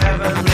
Heaven.